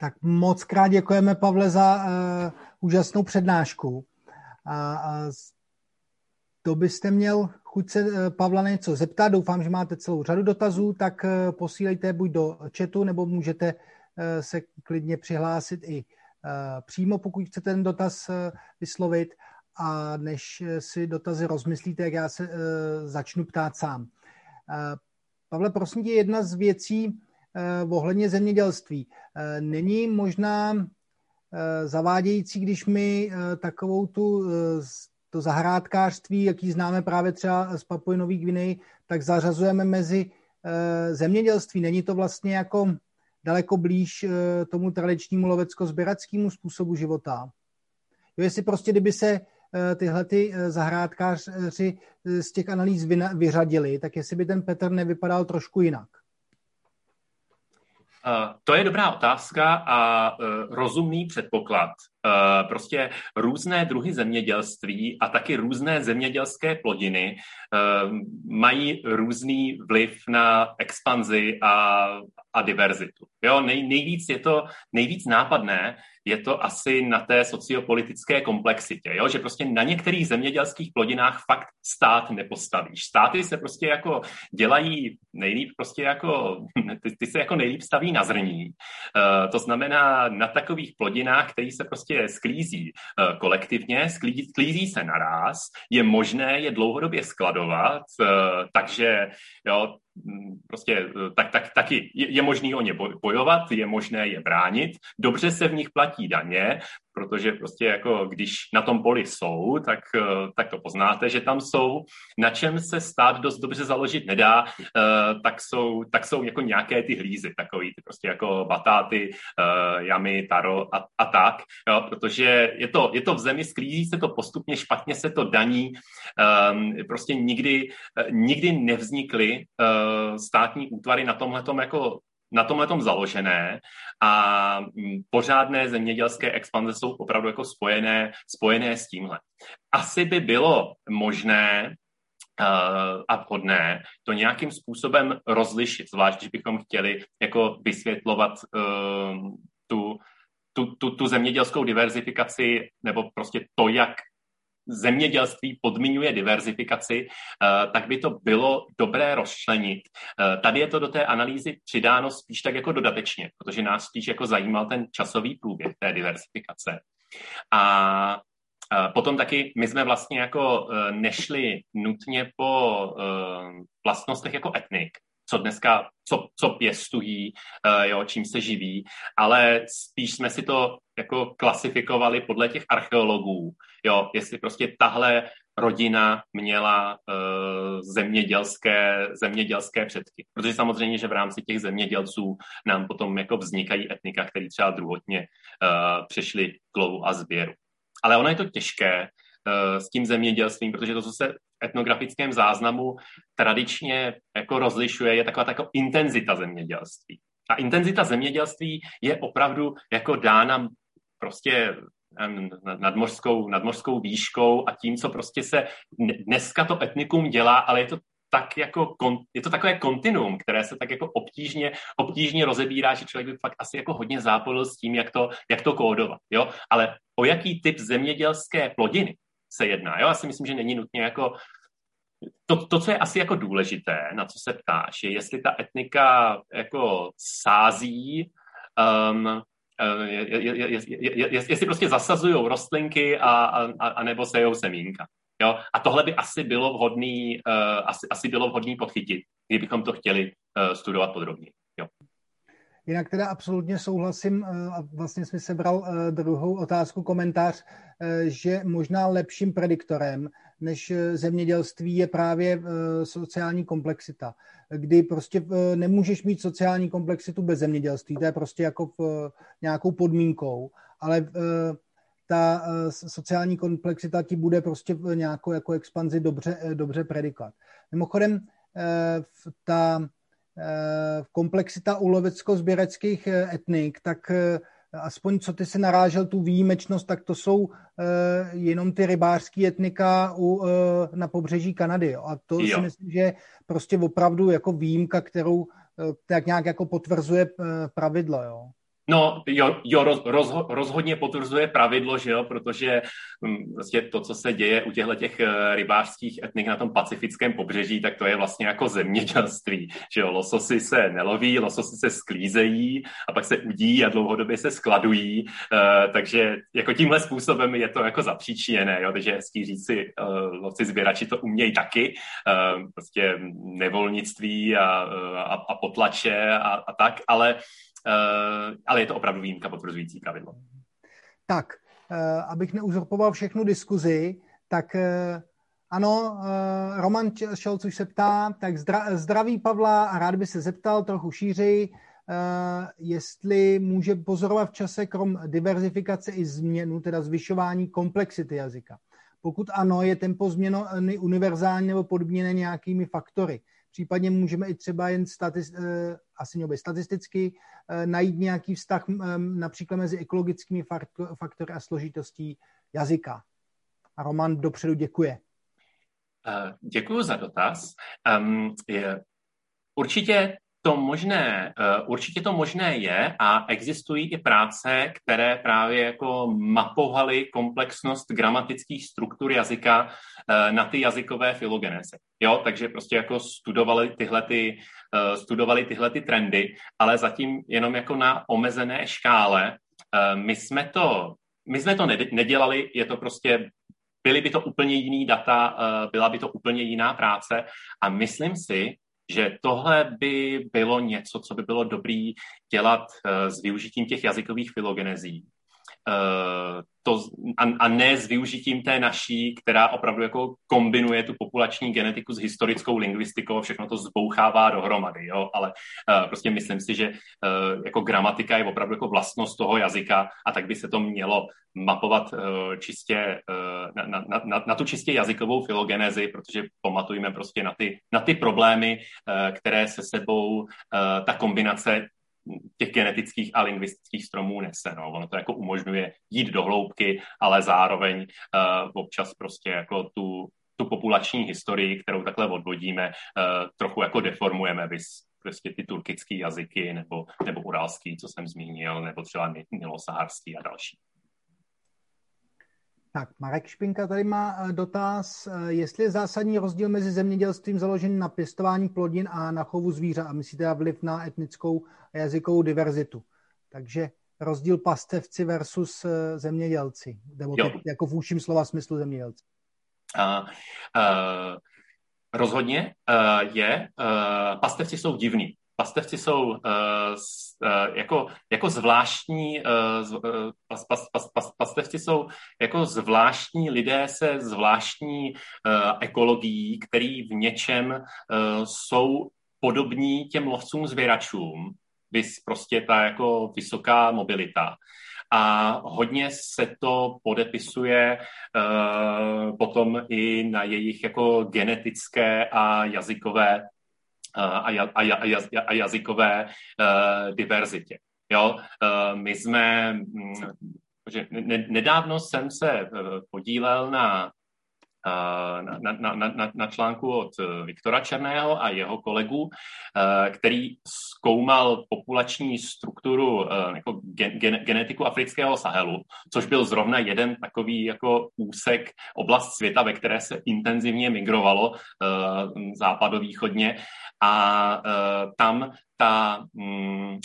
Tak moc krát děkujeme, Pavle, za uh, úžasnou přednášku. A, a to byste měl chuť se uh, Pavla na něco zeptat. Doufám, že máte celou řadu dotazů, tak uh, posílejte buď do chatu, nebo můžete uh, se klidně přihlásit i uh, přímo, pokud chcete ten dotaz uh, vyslovit. A než si dotazy rozmyslíte, jak já se uh, začnu ptát sám. Uh, Pavle, prosím tě, jedna z věcí, ohledně zemědělství. Eh, není možná eh, zavádějící, když my takovou tu to zahrádkářství, jaký známe právě třeba z Papuji Nový Gvinej, tak zařazujeme mezi zemědělství. Není to vlastně jako daleko blíž tomu tradičnímu lovecko-sběrackému způsobu života. Jo, jestli prostě, kdyby se tyhle ty zahrádkáři z těch analýz vyřadili, tak jestli by ten Petr nevypadal trošku jinak. Uh, to je dobrá otázka a uh, rozumný předpoklad. Uh, prostě různé druhy zemědělství a taky různé zemědělské plodiny mají různý vliv na expanzi a, a diverzitu. Jo, nej, nejvíc je to nejvíc nápadné, je to asi na té sociopolitické komplexitě, jo? že prostě na některých zemědělských plodinách fakt stát nepostavíš. Státy se prostě jako dělají nejlíp prostě jako, ty, ty se jako nejlíp staví na zrní. Uh, to znamená na takových plodinách, které se prostě sklízí uh, kolektivně, sklízí, sklízí se naraz, je možné je dlouhodobě skladovat, uh, takže jo, prostě eh, tak, tak, taky je, je možné o ně bojovat, je možné je bránit, dobře se v nich platí daně, protože prostě jako když na tom poli jsou, tak, eh, tak to poznáte, že tam jsou. Na čem se stát dost dobře založit nedá, eh, tak jsou, tak jsou jako nějaké ty hlízy, takový ty prostě jako batáty, jamy, taro a, a tak, jo, protože je to, je to v zemi, sklízí se to postupně, špatně se to daní, ehm, prostě nikdy, nikdy nevznikly Eh, státní útvary na tomhletom jako na tomhle založené a mm, pořádné zemědělské expanze jsou opravdu jako spojené, spojené s tímhle. Asi by bylo možné uh, a vhodné to nějakým způsobem rozlišit, zvlášť když bychom chtěli jako vysvětlovat uh, tu, tu, tu, tu zemědělskou diverzifikaci nebo prostě to, jak zemědělství podmiňuje diverzifikaci, eh, tak by to bylo dobré rozčlenit. Eh, tady je to do té analýzy přidáno spíš tak jako dodatečně, protože nás spíš jako zajímal ten časový průběh té diversifikace. A eh, Potom taky my jsme vlastně jako nešli nutně po vlastnostech jako etnik, co dneska, co, co pěstují, jo, čím se živí, ale spíš jsme si to jako klasifikovali podle těch archeologů, jo, jestli prostě tahle rodina měla uh, zemědělské, zemědělské předky. Protože samozřejmě, že v rámci těch zemědělců nám potom jako vznikají etnika, které třeba druhotně uh, přešly k lovu a sběru. Ale ono je to těžké uh, s tím zemědělstvím, protože to, co se v etnografickém záznamu tradičně jako rozlišuje, je taková taková intenzita zemědělství. A intenzita zemědělství je opravdu jako dána prostě nadmořskou, nadmořskou výškou a tím, co prostě se dneska to etnikum dělá, ale je to tak jako, je to takové kontinuum, které se tak jako obtížně, obtížně rozebírá, že člověk by fakt asi jako hodně zápolil s tím, jak to, jak to kódovat, jo, ale o jaký typ zemědělské plodiny se jedná, jo, já si myslím, že není nutně jako to, to, co je asi jako důležité, na co se ptáš, je, jestli ta etnika jako sází um, jestli prostě zasazují rostlinky a, a, a nebo sejou semínka. Jo? A tohle by asi bylo vhodný, uh, asi, asi bylo vhodný podchytit, kdybychom to chtěli uh, studovat podrobně. Jo. Jinak teda absolutně souhlasím a vlastně jsme sebral druhou otázku, komentář, že možná lepším prediktorem než zemědělství je právě sociální komplexita kdy prostě eh, nemůžeš mít sociální komplexitu bez zemědělství, to je prostě jako v, eh, nějakou podmínkou, ale eh, ta sociální komplexita ti bude prostě nějakou jako expanzi dobře, dobře predikat. Mimochodem, ta komplexita u lovecko-sběreckých etnik, tak aspoň co ty se narážel tu výjimečnost, tak to jsou uh, jenom ty rybářské etnika u, uh, na pobřeží Kanady. Jo. A to jo. si myslím, že prostě opravdu jako výjimka, kterou uh, tak nějak jako potvrzuje uh, pravidlo. Jo. No, jo, jo roz, roz, rozhodně potvrzuje pravidlo, že jo, protože hm, vlastně to, co se děje u těchto těch eh, rybářských etnik na tom pacifickém pobřeží, tak to je vlastně jako zemědělství, že jo, lososy se neloví, lososy se sklízejí a pak se udí a dlouhodobě se skladují, uh, takže jako tímhle způsobem je to jako zapříčiněné, jo, takže hezký říct si, uh, lovci sběrači to umějí taky, uh, prostě nevolnictví a, a, a potlače a, a tak, ale ale je to opravdu výjimka potvrzující pravidlo. Tak, uh, abych neuzurpoval všechnu diskuzi, tak uh, ano, Roman Šelc už se ptá, tak zdra, zdraví Pavla a rád by se zeptal trochu šířej, jestli může pozorovat v čase krom diverzifikace i změnu, teda zvyšování komplexity jazyka. Pokud ano, je tempo změny univerzální nebo podmíněné nějakými faktory. Případně můžeme i třeba jen statis, asi měl by statisticky Eh, najít nějaký vztah například mezi ekologickými faktory a složitostí jazyka. A Roman dopředu děkuje. Eh, Děkuji za dotaz. Um, je, určitě to možné, eh, určitě to možné je a existují i práce, které právě jako mapovaly komplexnost gramatických struktur jazyka eh, na ty jazykové filogenézy. Jo, takže prostě jako studovali tyhle, ty, eh, studovali tyhle ty trendy, ale zatím jenom jako na omezené škále. My jsme to, my jsme to nedělali, je to prostě byly by to úplně jiný data, byla by to úplně jiná práce a myslím si, že tohle by bylo něco, co by bylo dobrý dělat uh, s využitím těch jazykových filogenezí. Uh, to, a, a ne s využitím té naší, která opravdu jako kombinuje tu populační genetiku s historickou lingvistikou, všechno to zbouchává dohromady, jo? ale uh, prostě myslím si, že uh, jako gramatika je opravdu jako vlastnost toho jazyka a tak by se to mělo mapovat uh, čistě uh, na, na, na, na tu čistě jazykovou filogenezi, protože pamatujeme prostě na ty, na ty problémy, uh, které se sebou uh, ta kombinace těch genetických a lingvistických stromů nese. No. Ono to jako umožňuje jít do hloubky, ale zároveň uh, občas prostě jako tu, tu populační historii, kterou takhle odvodíme, uh, trochu jako deformujeme, bys prostě ty turkické jazyky nebo, nebo uralský, co jsem zmínil, nebo třeba nilosaharský a další. Tak, Marek Špinka tady má eh, dotaz, eh, jestli je zásadní rozdíl mezi zemědělstvím založeným na pěstování plodin a na chovu zvířat a myslíte vliv na etnickou a jazykovou diverzitu. Takže rozdíl pastevci versus eh, zemědělci, nebo jako v úším slova smyslu zemědělci. Uh, uh, rozhodně uh, je, uh, pastevci jsou divní pastevci jsou uh, uh, jako, jako zvláštní, uh, pas, pas, pas, pas, pastevci jsou jako zvláštní lidé se zvláštní uh, ekologií, který v něčem uh, jsou podobní těm lovcům zvěračům, vys prostě ta jako vysoká mobilita. A hodně se to podepisuje uh, potom i na jejich jako genetické a jazykové a, a, a, a jazykové uh, diverzitě. Jo? Uh, my jsme, mm, nedávno jsem se podílel na na, na, na, na článku od eh, Viktora Černého a jeho kolegů, eh, který zkoumal populační strukturu eh, jako gen, genetiku afrického Sahelu, což byl zrovna jeden takový jako úsek, oblast světa, ve které se intenzivně migrovalo západovýchodně. A tam ta mm,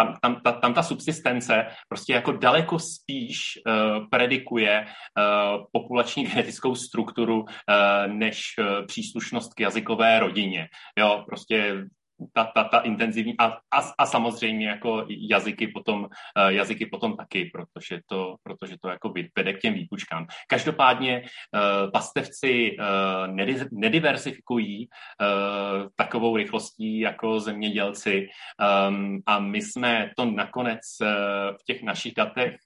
tam, tam, ta, tam ta subsistence prostě jako daleko spíš uh, predikuje uh, populační genetickou strukturu uh, než uh, příslušnost k jazykové rodině. Jo, prostě ta, ta, ta intenzivní a, a, a samozřejmě jako jazyky potom, uh, jazyky potom taky, protože to, protože to jako vede k těm výpučkám. Každopádně uh, pastevci nedi, nediversifikují takovou rychlostí jako zemědělci um, a my jsme to nakonec v těch našich datech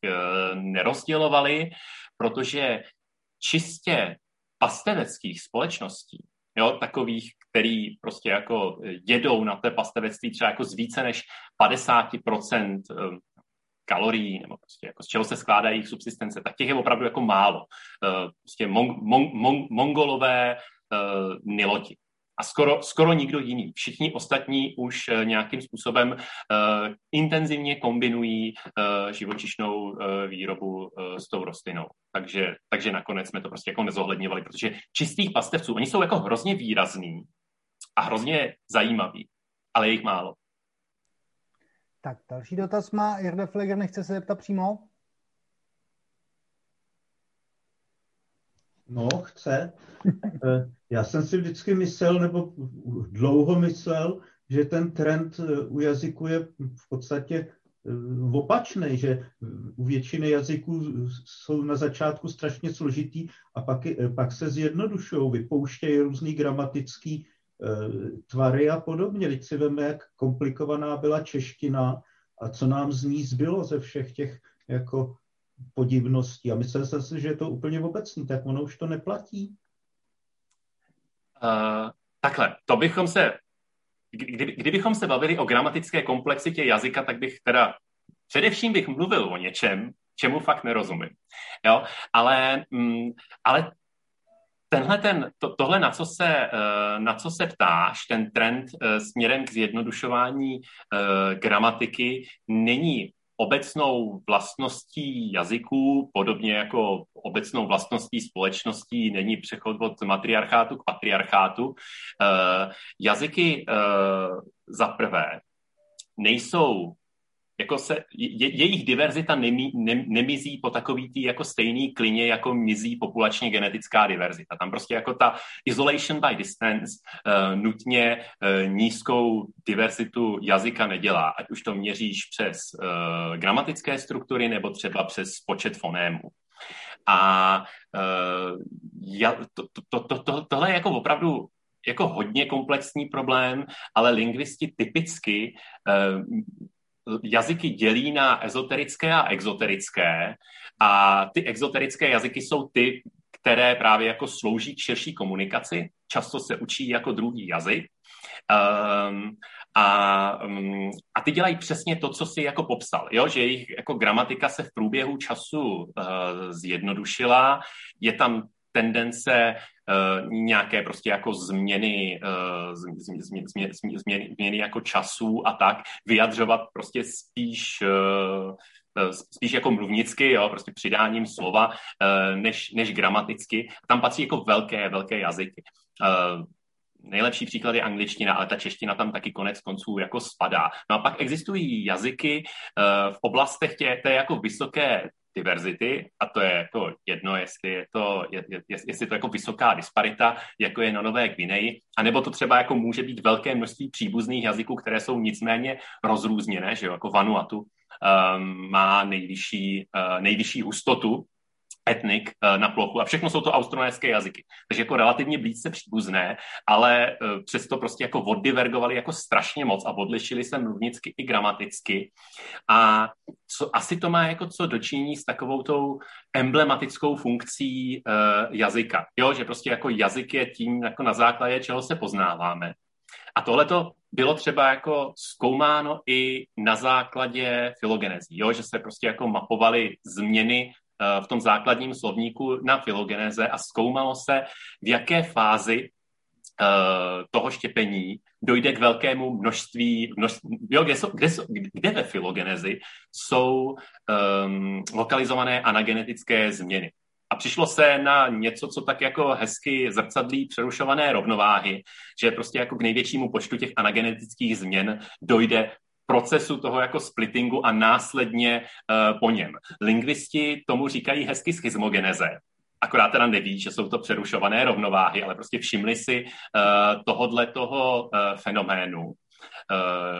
nerozdělovali, protože čistě pasteveckých společností jo, takových, který prostě jako jedou na té pastevectví třeba jako z více než 50% eh, kalorií, nebo prostě jako z čeho se skládá jejich subsistence, tak těch je opravdu jako málo. Eh, prostě mon, mon, mon, mongolové niloti. A skoro, skoro nikdo jiný. Všichni ostatní už uh, nějakým způsobem uh, intenzivně kombinují uh, živočišnou uh, výrobu uh, s tou rostlinou. Takže, takže nakonec jsme to prostě jako nezohledňovali, protože čistých pastevců, oni jsou jako hrozně výrazný a hrozně zajímavý, ale je jich málo. Tak další dotaz má Jirda Fleger, nechce se zeptat přímo? No, chce. Eh, já jsem si vždycky myslel, nebo dlouho myslel, že ten trend eh, u jazyku je v podstatě eh, opačný, že u většiny jazyků jsou na začátku strašně složitý a pak, pak se zjednodušují, vypouštějí různý gramatický tvary a podobně. Teď si veme, jak komplikovaná byla čeština a co nám z ní zbylo ze všech těch jako podivností. A myslel jsem si, že je to úplně obecný, tak ono už to neplatí. Uh, takhle, to bychom se, kdy, kdybychom se bavili o gramatické komplexitě jazyka, tak bych teda, především bych mluvil o něčem, čemu fakt nerozumím. Jo? Ale, mm, ale tenhle ten, to, tohle, na co, se, eh, na co se ptáš, ten trend eh, směrem k zjednodušování gramatiky, není obecnou vlastností jazyků, podobně jako obecnou vlastností společností není přechod od matriarchátu k patriarchátu. Eh, jazyky eh, za prvé nejsou jako se, je, jejich diverzita nemí, ne, nemizí po takový tý jako stejný klině, jako mizí populačně genetická diverzita. Tam prostě jako ta isolation by distance uh, nutně uh, nízkou diverzitu jazyka nedělá, ať už to měříš přes uh, gramatické struktury nebo třeba přes počet fonémů. A uh, ja, to, to, to, to, tohle je jako opravdu jako hodně komplexní problém, ale lingvisti typicky uh, jazyky dělí na ezoterické a exoterické a ty exoterické jazyky jsou ty, které právě jako slouží k širší komunikaci. Často se učí jako druhý jazyk. Um, a, um, a ty dělají přesně to, co si jako popsal, jo? že jejich jako gramatika se v průběhu času uh, zjednodušila, je tam tendence uh, nějaké prostě jako změny, uh, změny, změny, změny, změny jako časů a tak, vyjadřovat prostě spíš uh, spíš jako mluvnicky, jo, prostě přidáním slova, než, než gramaticky. Tam patří jako velké, velké jazyky. Nejlepší příklad je angličtina, ale ta čeština tam taky konec konců jako spadá. No a pak existují jazyky v oblastech tě, té jako vysoké diverzity a to je to jedno, jestli je to, je, je, jestli to jako vysoká disparita, jako je na Nové Gvineji, anebo to třeba jako může být velké množství příbuzných jazyků, které jsou nicméně rozrůzněné, že jo, jako Vanuatu um, má nejvyšší, uh, nejvyšší hustotu etnik eh, na plochu a všechno jsou to austronéské jazyky. Takže jako relativně blízce příbuzné, ale eh, přesto prostě jako oddivergovali jako strašně moc a odlišili se mluvnicky i gramaticky. A co, asi to má jako co dočinění s takovou tou emblematickou funkcí uh, jazyka. Jo, že prostě jako jazyk je tím, jako na základě čeho se poznáváme. A tohle to bylo třeba jako zkoumáno i na základě filogenezí, jo? že se prostě jako mapovaly změny v tom základním slovníku na filogeneze a zkoumalo se, v jaké fázi eh, toho štěpení dojde k velkému množství, množství jo, kde, jsou, kde, jsou, kde ve filogenezi jsou um, lokalizované anagenetické změny. A přišlo se na něco, co tak jako hezky zrcadlí přerušované rovnováhy, že prostě jako k největšímu počtu těch anagenetických změn dojde procesu toho jako splittingu a následně uh, po něm. Lingvisti tomu říkají hezky schizmogeneze, akorát teda neví, že jsou to přerušované rovnováhy, ale prostě všimli si uh, tohodle toho uh, fenoménu, uh,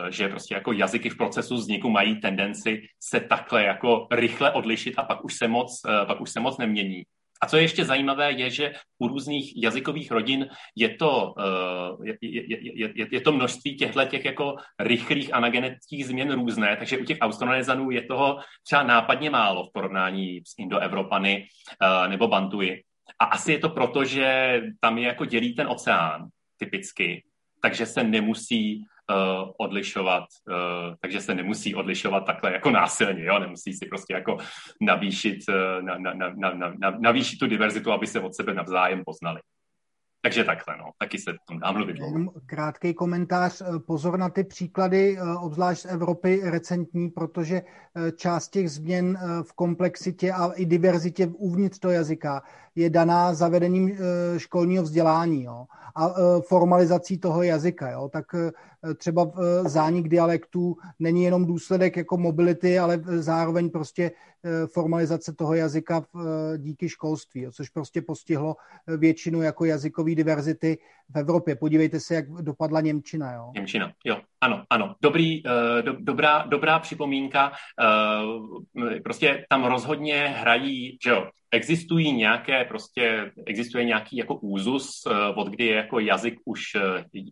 že prostě jako jazyky v procesu vzniku mají tendenci se takhle jako rychle odlišit a pak už se moc, pak už se moc nemění. A co je ještě zajímavé, je, že u různých jazykových rodin je to, uh, je, je, je, je to množství těchto těch jako rychlých anagenetických změn různé, takže u těch Austronezanů je toho třeba nápadně málo v porovnání s Indoevropany uh, nebo Bantuji. A asi je to proto, že tam je jako dělí ten oceán typicky, takže se nemusí uh, odlišovat, uh, takže se nemusí odlišovat takhle jako násilně, jo? nemusí si prostě jako navýšit, uh, na, na, na, na, na, navýšit tu diverzitu, aby se od sebe navzájem poznali. Takže takhle, no, taky se tam dá mluvit. Krátký komentář. Pozor na ty příklady, obzvlášť z Evropy recentní, protože část těch změn v komplexitě a i diverzitě uvnitř toho jazyka je daná zavedením školního vzdělání jo, a formalizací toho jazyka. Jo. Tak třeba zánik dialektů není jenom důsledek jako mobility, ale zároveň prostě formalizace toho jazyka díky školství, což prostě postihlo většinu jako jazykové diverzity v Evropě. Podívejte se, jak dopadla Němčina. Jo? Němčina, jo. Ano, ano. Dobrý, do, dobrá, dobrá připomínka. Prostě tam rozhodně hrají, že jo, existují nějaké, prostě existuje nějaký jako úzus, od kdy je jako jazyk už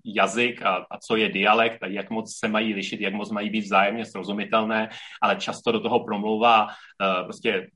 jazyk a, a co je dialekt a jak moc se mají lišit, jak moc mají být vzájemně srozumitelné, ale často do toho promlouvá prostě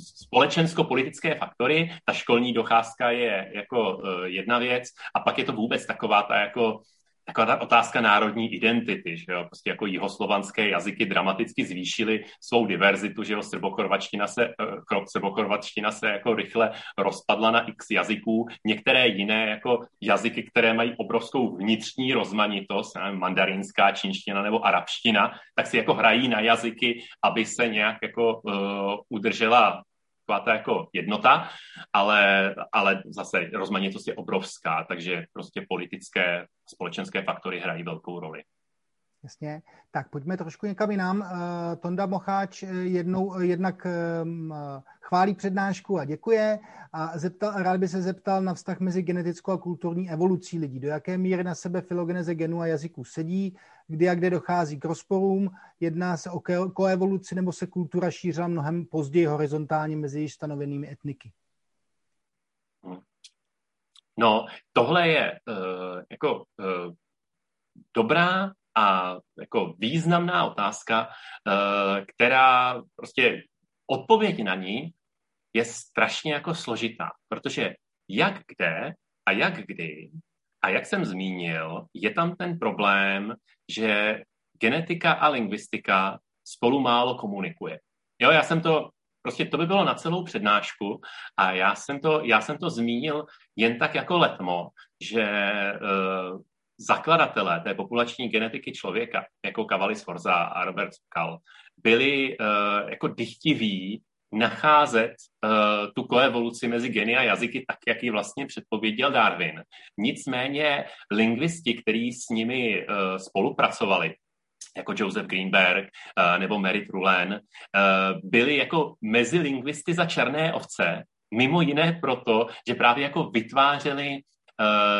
společensko-politické faktory, ta školní docházka je jako jedna věc a pak je to vůbec taková ta jako taková ta otázka národní identity, že jo, prostě jako jihoslovanské jazyky dramaticky zvýšily svou diverzitu, že jo, srbochorvačtina se, eh, srbochorvačtina se jako rychle rozpadla na x jazyků, některé jiné jako jazyky, které mají obrovskou vnitřní rozmanitost, nevím, mandarinská, čínština nebo arabština, tak si jako hrají na jazyky, aby se nějak jako uh, udržela taková ta jako jednota, ale, ale zase rozmanitost je obrovská, takže prostě politické, společenské faktory hrají velkou roli. Jasně. Tak pojďme trošku někam jinam. Uh, Tonda Mocháč eh, jednou, jednak um, chválí přednášku a děkuje. A zeptal, rád by se zeptal na vztah mezi genetickou a kulturní evolucí lidí. Do jaké míry na sebe filogeneze genů a jazyků sedí, kdy a kde dochází k rozporům, jedná se o koevoluci nebo se kultura šířila mnohem později horizontálně mezi již stanovenými etniky? No, tohle je uh, jako uh, dobrá a jako významná otázka, uh, která prostě odpověď na ní je strašně jako složitá, protože jak kde a jak kdy a jak jsem zmínil, je tam ten problém, že genetika a lingvistika spolu málo komunikuje. Jo, já jsem to, prostě to by bylo na celou přednášku a já jsem to, já jsem to zmínil jen tak jako letmo, že uh, zakladatelé té populační genetiky člověka, jako Cavalli Sforza a Robert Kal, byli uh, jako dychtiví nacházet uh, tu koevoluci mezi geny a jazyky tak, jak ji vlastně předpověděl Darwin. Nicméně lingvisti, kteří s nimi uh, spolupracovali, jako Joseph Greenberg uh, nebo Mary Trullen, uh, byli jako mezilingvisty za černé ovce, mimo jiné proto, že právě jako vytvářeli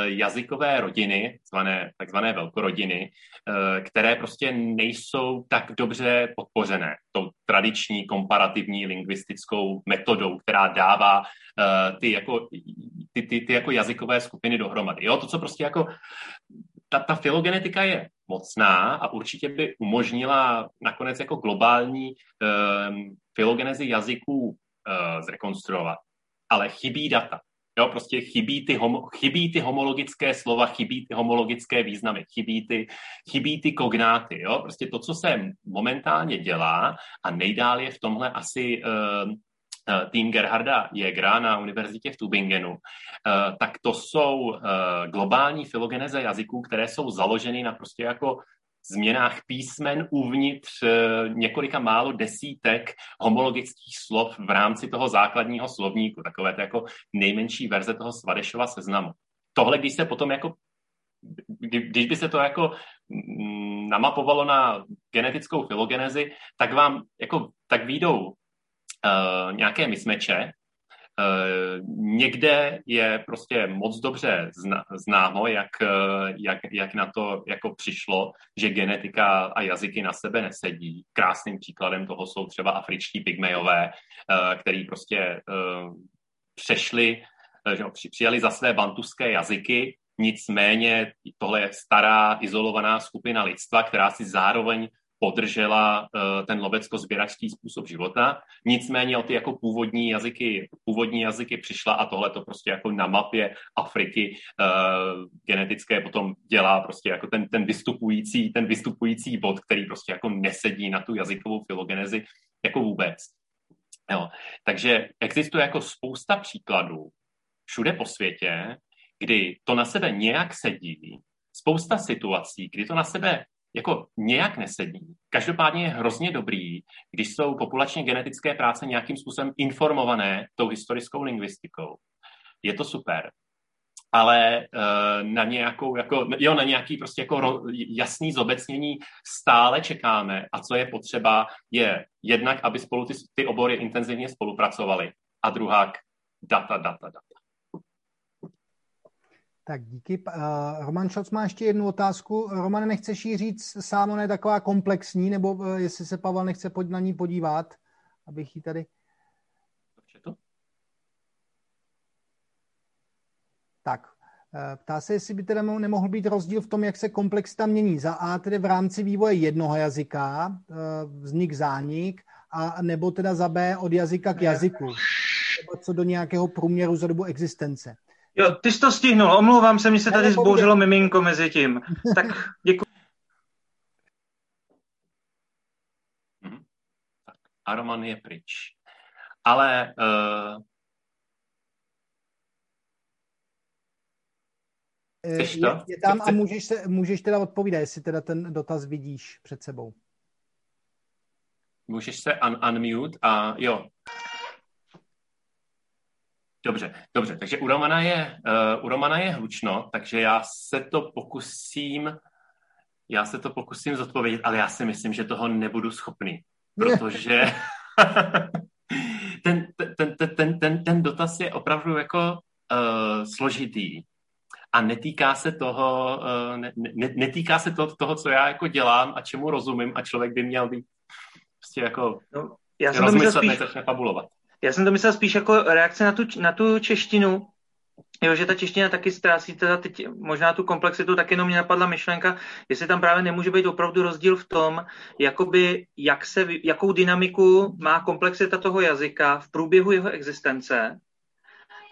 jazykové rodiny, zvané, takzvané velkorodiny, eh, které prostě nejsou tak dobře podpořené tou tradiční komparativní lingvistickou metodou, která dává eh, ty jako, ty, ty, ty jako jazykové skupiny dohromady. Jo, to, co prostě jako ta, ta filogenetika je mocná a určitě by umožnila nakonec jako globální um, filogenezi jazyků uh, zrekonstruovat. Ale chybí data. Jo, prostě chybí ty, homo, chybí ty homologické slova, chybí ty homologické významy, chybí ty, chybí ty kognáty. Jo? Prostě to, co se momentálně dělá a nejdál je v tomhle asi uh, tým Gerharda Jägera na univerzitě v Tübingenu, uh, tak to jsou uh, globální filogeneze jazyků, které jsou založeny na prostě jako změnách písmen uvnitř eh, několika málo desítek homologických slov v rámci toho základního slovníku, takové to jako nejmenší verze toho Svadešova seznamu. Tohle, když se potom jako když by se to jako mm, namapovalo na genetickou filogenezi, tak vám jako tak výjdou uh, nějaké mismeče, někde je prostě moc dobře známo, jak, eh, jak, jak na to jako přišlo, že genetika a jazyky na sebe nesedí. Krásným příkladem toho jsou třeba afričtí pygmejové, eh, který prostě přešli, že přijali za své bantuské jazyky, nicméně tohle je stará izolovaná skupina lidstva, která si zároveň podržela uh, ten lovecko-sběračský způsob života. Nicméně o ty jako původní jazyky, původní jazyky přišla a tohle to prostě jako na mapě Afriky uh, genetické potom dělá prostě jako ten, ten vystupující, ten vystupující bod, který prostě jako nesedí na tu jazykovou filogenezi jako vůbec. Jo. Takže existuje jako spousta příkladů všude po světě, kdy to na sebe nějak sedí, spousta situací, kdy to na sebe jako nějak nesedí. Každopádně je hrozně dobrý, když jsou populačně genetické práce nějakým způsobem informované tou historickou lingvistikou. Je to super. Ale uh, na nějakou, jako, jo, na nějaký prostě jako ro, jasný zobecnění stále čekáme a co je potřeba je jednak, aby spolu ty, ty obory intenzivně spolupracovaly a druhá data, data, data. Tak díky. Uh, Roman Šoc má ještě jednu otázku. Roman, nechceš jí říct sám, ona je taková komplexní, nebo uh, jestli se Pavel nechce pod, na ní podívat, abych ji tady... Tak, eh, Ptá se, jestli by teda nemohl být rozdíl v tom, jak se komplexita mění. Za A tedy v rámci vývoje jednoho jazyka, vznik zánik, a nebo teda za B od jazyka k jazyku. Nebo co do nějakého průměru za dobu existence. Jo, ty jsi to stihnul, omlouvám se, mi se tady zbouřilo miminko mezi tím. Tak děkuji. Hmm. Aroman je pryč. Ale uh... Je, je tam a můžeš, se, můžeš teda odpovídat, jestli teda ten dotaz vidíš před sebou. Můžeš se un- unmute a jo, Dobře, dobře. Takže u Romana je, uh, u Romana je hlučno, takže já se to pokusím, já se to pokusím zodpovědět, ale já si myslím, že toho nebudu schopný, protože ten, ten, ten, ten, ten, ten dotaz je opravdu jako uh, složitý a netýká se toho, uh, ne, ne, netýká se to, toho, co já jako dělám a čemu rozumím a člověk by měl být prostě jako no, já jsem rozmyslet, spíš... fabulovat. Já jsem to myslel spíš jako reakce na tu, na tu češtinu, Jo, že ta čeština taky ztrácí teda teď možná tu komplexitu, tak jenom mě napadla myšlenka, jestli tam právě nemůže být opravdu rozdíl v tom, jakoby, jak se, jakou dynamiku má komplexita toho jazyka v průběhu jeho existence,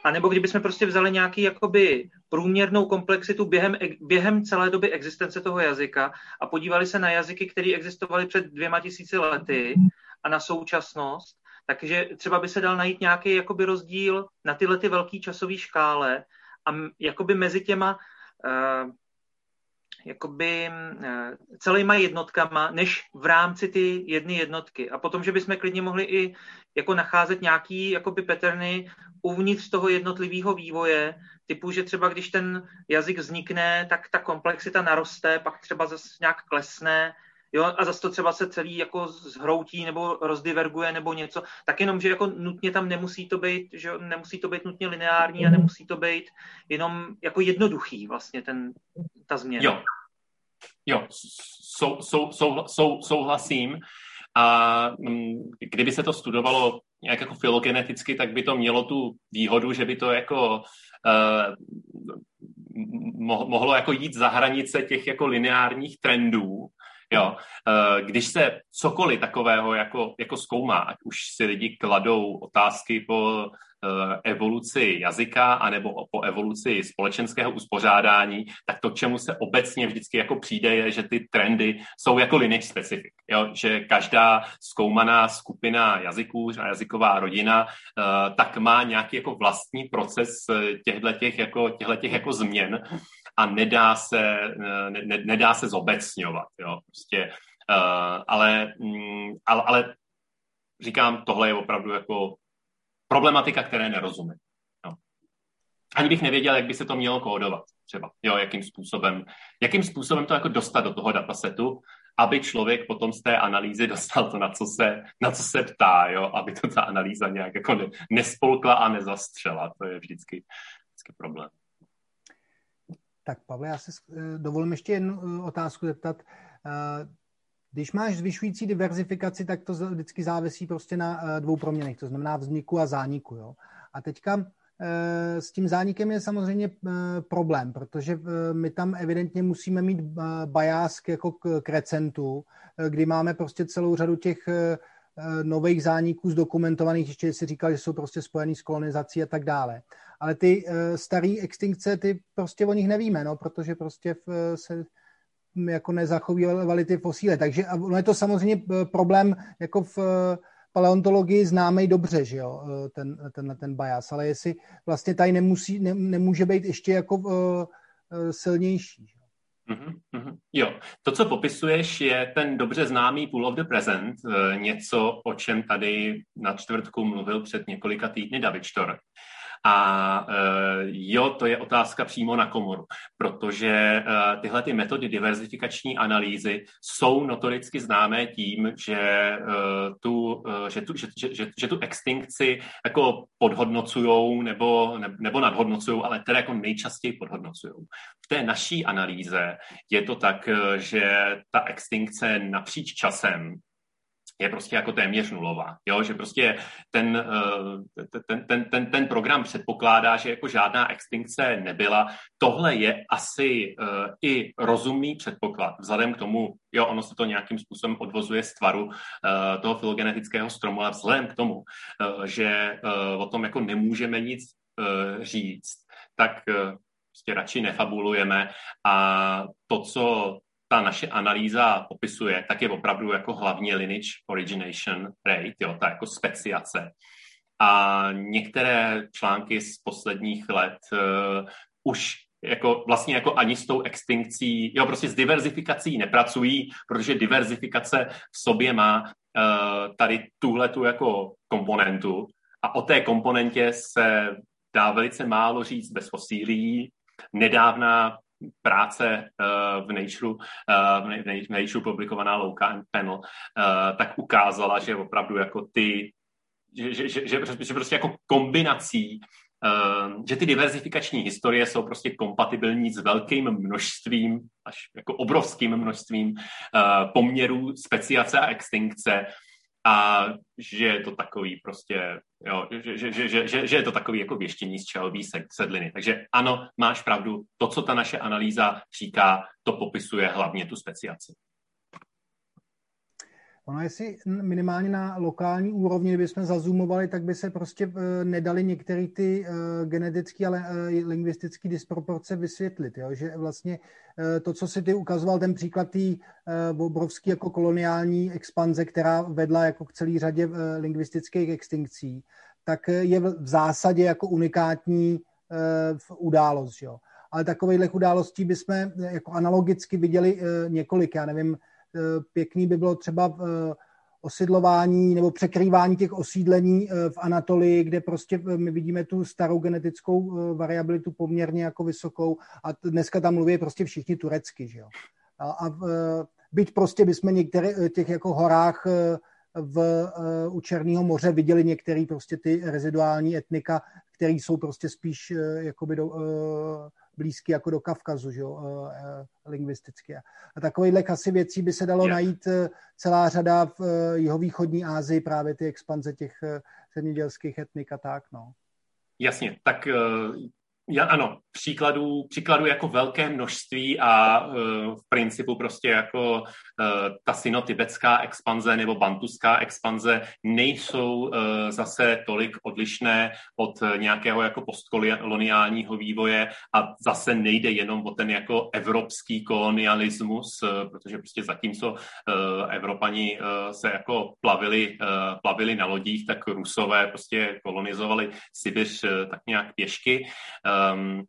a nebo kdybychom prostě vzali nějaký jakoby průměrnou komplexitu během, během celé doby existence toho jazyka a podívali se na jazyky, které existovaly před dvěma tisíci lety a na současnost takže třeba by se dal najít nějaký jakoby rozdíl na tyhle ty velké časové škále a jakoby mezi těma uh, jakoby uh, celýma jednotkama, než v rámci ty jedny jednotky. A potom, že bychom klidně mohli i jako nacházet nějaký jakoby paterny uvnitř toho jednotlivého vývoje, typu, že třeba když ten jazyk vznikne, tak ta komplexita naroste, pak třeba zase nějak klesne, jo, a zase to třeba se celý jako zhroutí nebo rozdiverguje nebo něco, tak jenom, že jako nutně tam nemusí to být, že nemusí to být nutně lineární a mhm. nemusí to být jenom jako jednoduchý vlastně ten, ta změna. Jo, jo, sou, sou, sou, sou, souhlasím. A mm, kdyby se to studovalo nějak jako filogeneticky, tak by to mělo tu výhodu, že by to jako uh, mohlo jako jít za hranice těch jako lineárních trendů Jo. Eh, když se cokoliv takového jako, jako zkoumá, ať už si lidi kladou otázky po eh, evoluci jazyka anebo po evoluci společenského uspořádání, tak to, čemu se obecně vždycky jako přijde, je, že ty trendy jsou jako lineage specific. Jo? Že každá zkoumaná skupina jazyků a jazyková rodina uh, tak má nějaký jako vlastní proces těchto těch jako, těch jako změn a nedá se, eh, ne, nedá se zobecňovat. Jo? Prostě, uh, ale, um, ale, ale říkám, tohle je opravdu jako problematika, které nerozumím. Jo. Ani bych nevěděl, jak by se to mělo kódovat třeba, jo, jakým způsobem, jakým způsobem to jako dostat do toho datasetu, aby člověk potom z té analýzy dostal to, na co se, na co se ptá, jo, aby to ta analýza nějak jako ne, nespolkla a nezastřela. To je vždycky, vždycky problém. Tak Pavle, já se eh, dovolím ještě jednu eh, otázku zeptat. Eh, když máš zvyšující diverzifikaci, tak to vždycky závisí prostě na dvou proměnech, to znamená vzniku a zániku. Jo? A teďka s tím zánikem je samozřejmě problém, protože my tam evidentně musíme mít bajásk jako k recentu, kdy máme prostě celou řadu těch nových zániků zdokumentovaných, ještě si říkal, že jsou prostě spojený s kolonizací a tak dále ale ty uh, staré extinkce, ty prostě o nich nevíme, no, protože prostě v, se jako nezachovávaly ty fosíly. Takže ono je to samozřejmě eh, problém jako v, paleontologii známý dobře, že jo, ten, ten, ten bias, ale jestli vlastně tady nemusí, ne, nemůže být ještě jako uh, silnější. Mm-hmm, Jo, to, co popisuješ, je ten dobře známý pool of the present, něco, o čem tady na čtvrtku mluvil před několika týdny David Štor. A e, jo, to je otázka přímo na komoru, protože e, tyhle ty metody diverzifikační analýzy jsou notoricky známé tím, že, e, tu, že, tu, že, že, že tu extinkci jako podhodnocují nebo, nebo nadhodnocují, ale teda jako nejčastěji podhodnocují. V té naší analýze je to tak, že ta extinkce napříč časem je prostě jako téměř nulová. Jo? Že prostě ten, eh, ten, ten, ten, ten program předpokládá, že jako žádná extinkce nebyla. Tohle je asi uh, i rozumný předpoklad, vzhledem k tomu, jo, ono se to nějakým způsobem odvozuje z tvaru uh, toho filogenetického stromu, ale vzhledem k tomu, že o tom jako nemůžeme nic říct, tak prostě radši nefabulujeme a to, co ta naše analýza popisuje, tak je opravdu jako hlavně lineage origination rate, jo, ta jako speciace. A některé články z posledních let uh, už jako vlastně jako ani s tou extinkcí, jo, prostě s diverzifikací nepracují, protože diverzifikace v sobě má uh, tady tuhle tu jako komponentu a o té komponentě se dá velice málo říct bez fosílií. Nedávná práce uh, v Nature, uh, v Nature publikovaná Louka and Panel, uh, tak ukázala, že opravdu jako ty, že, že, že, že prostě jako kombinací že ty diverzifikační historie jsou prostě kompatibilní s velkým množstvím, až jako obrovským množstvím poměrů speciace a extinkce a že je to takový prostě, jo, že, že, že, že, že, že je to takový jako věštění z čelový sedliny. Takže ano, máš pravdu, to, co ta naše analýza říká, to popisuje hlavně tu speciaci. Ono, jestli minimálně na lokální úrovni, kdybychom zazumovali, tak by se prostě eh, nedali některé ty uh, genetické, ale uh, lingvistické disproporce vysvětlit. Jo? Že vlastně to, co si ty ukazoval, ten příklad té obrovské jako koloniální expanze, která vedla jako k celé řadě lingvistických extinkcí, tak je v zásadě jako unikátní událost. Jo? Ale takových událostí bychom jako analogicky viděli několik. Já nevím, pěkný by bylo třeba eh, osidlování nebo překrývání těch osídlení eh, v Anatolii, kde prostě my vidíme tu starou genetickou variabilitu poměrně jako vysokou a dneska tam mluví prostě všichni turecky, že jo. A, a byť prostě bychom některé těch jako horách v, u Černého moře viděli některé prostě ty reziduální etnika, které jsou prostě spíš jakoby do, blízky jako do Kavkazu, že jo, uh, lingvisticky. A takovýhle asi věcí by se dalo yeah. najít uh, celá řada v uh, jihovýchodní Ázii, právě ty expanze těch uh, zemědělských etnik a tak, no. Jasně, tak já, ano, příkladů, příkladů jako velké množství a uh, v principu prostě jako uh, ta sinotibetská expanze nebo bantuská expanze nejsou uh, zase tolik odlišné od nějakého jako postkoloniálního vývoje a zase nejde jenom o ten jako evropský kolonialismus, uh, protože prostě zatímco uh, Evropani uh, se jako plavili, uh, plavili na lodích, tak Rusové prostě kolonizovali Sibiř uh, tak nějak pěšky. Um,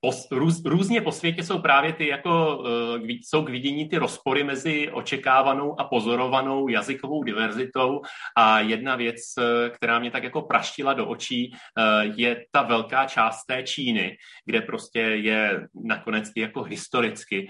pos, růz, různě po světě jsou právě ty jako, uh, jsou k vidění ty rozpory mezi očekávanou a pozorovanou jazykovou diverzitou. A jedna věc, uh, která mě tak jako praštila do očí, uh, je ta velká část té Číny, kde prostě je nakonec i jako historicky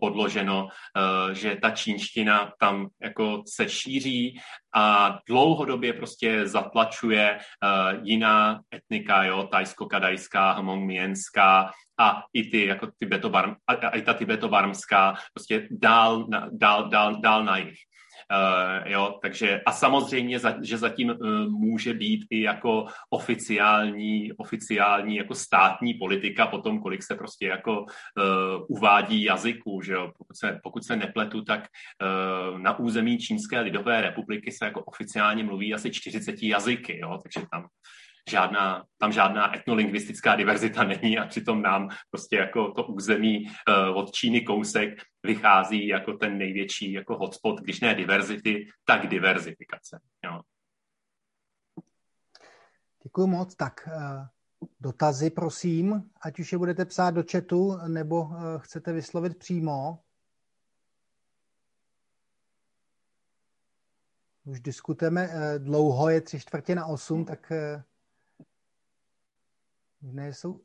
podloženo, uh, že ta čínština tam jako se šíří a dlouhodobě prostě zatlačuje uh, jiná etnika, jo, tajsko-kadajská, hmongmienská a i ty jako tibetobarm, a, a i ta tibetobarmská prostě dál, dál, dál, dál na jich. Uh, jo, takže a samozřejmě, že zatím uh, může být i jako oficiální, oficiální jako státní politika potom, kolik se prostě jako uh, uvádí jazyků, že jo, pokud se, pokud se nepletu, tak na území Čínské lidové republiky se jako oficiálně mluví asi 40 jazyky, jo, takže tam žádná, tam žádná etnolingvistická diverzita není a přitom nám prostě jako to území uh, od Číny kousek vychází jako ten největší jako hotspot, když ne diverzity, tak diverzifikace. Jo. Děkuji moc. Tak dotazy, prosím, ať už je budete psát do chatu, nebo chcete vyslovit přímo. už diskutujeme eh, dlouho, je tři čtvrtě na osm, tak eh, nejsou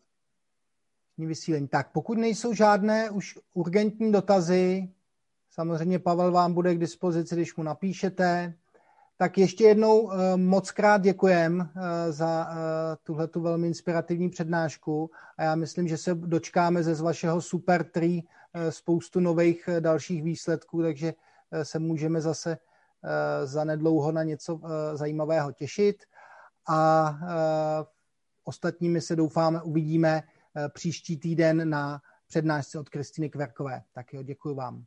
vysílení. Tak pokud nejsou žádné už urgentní dotazy, samozřejmě Pavel vám bude k dispozici, když mu napíšete, tak ještě jednou eh, moc krát děkujem za tuhle tu velmi inspirativní přednášku. A já myslím, že se dočkáme ze z vašeho super tree spoustu nových dalších výsledků, takže se můžeme zase Eh, za nedlouho na něco eh, zajímavého těšit. A eh, ostatními se doufáme uvidíme příští týden na přednášce od Kristiny Kverkové. Tak jo, děkuji vám.